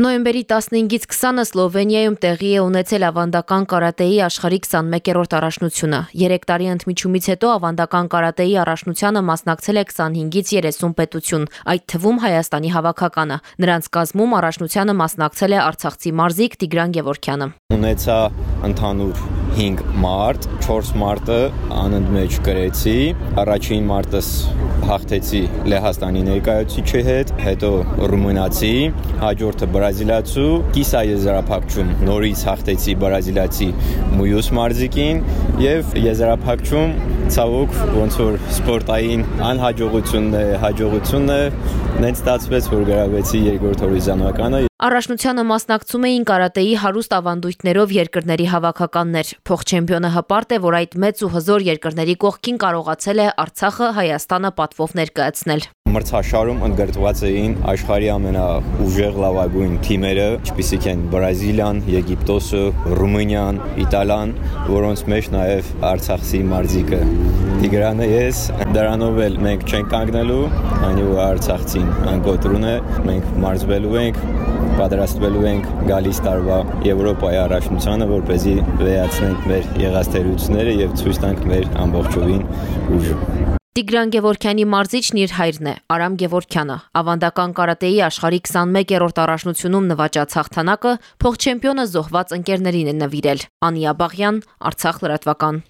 Նոյեմբերի 15-ից 20-ը Սլովենիայում տեղի է ունեցել ավանդական կարատեի աշխարհի 21-րդ առաջնությունը։ 3 տարի ընդմիջումից հետո ավանդական կարատեի առաջնությանը մասնակցել է 25-ից 30 պետություն, այդ թվում Հայաստանի հավաքականը։ Նրանց կազմում առաջնությանը մասնակցել է Արցախցի մարզիկ Տիգրան Գևորքյանը։ Ունեցա ընդհանուր 5 մարտ, 4 մարտը անընդմեջ գրեցի, առաջին մարտս հաղթեցի Լեհաստանի ներկայացուցիչի հետ, հետո ռումունացի, հաջորդը բրազիլացու, կիսա եզրափակչում նորից հաղթեցի բրազիլացի Մույուս մարզիկին եւ եզրափակչում ցավոք ոնց որ սպորտային անհաջողությունն է, հաջողությունն է, նենց ստացվեց որ գրավեցի երկրորդ հորիզոնականը Առաջնությանը մասնակցում էին կարատեի հարուստ ավանդույթներով երկրների հավաքականներ։ Փոխչեմպիոնը հպարտ է, որ այդ մեծ ու հզոր երկրների կողքին կարողացել է Արցախը Հայաստանը պատվով ներկայացնել։ Մրցաշարում ընդգրկված էին աշխարհի ամենաուժեղ լավագույն թիմերը, ինչպիսիք են Բրազիլիան, Եգիպտոսը, Ռումինիան, Իտալիան, որոնց մեջ նաև Արցախի մարզիկը Տիգրանը ես դրանով էլ մենք չենք կանգնելու, այնի ու Արցախցին անկոտրուն է, մենք մարզվելու ենք պատրաստվելու ենք գալիս տարվա Եվրոպայի առաջնությանը, որ เป զի վերացնենք մեր եղած թերությունները եւ ցույց տանք մեր ամբողջովին ուժը։ Տիգրան Գևորքյանի մարզիչն իր հայրն է, Արամ Գևորքյանը։ Ավանդական կարատեի աշխարհի 21-րդ առաջնությունում նվաճած հաղթանակը փոխչեմպիոնը զոհված ընկերներին է նվիրել։ Անիա Բաղյան, Արցախ լրատվական։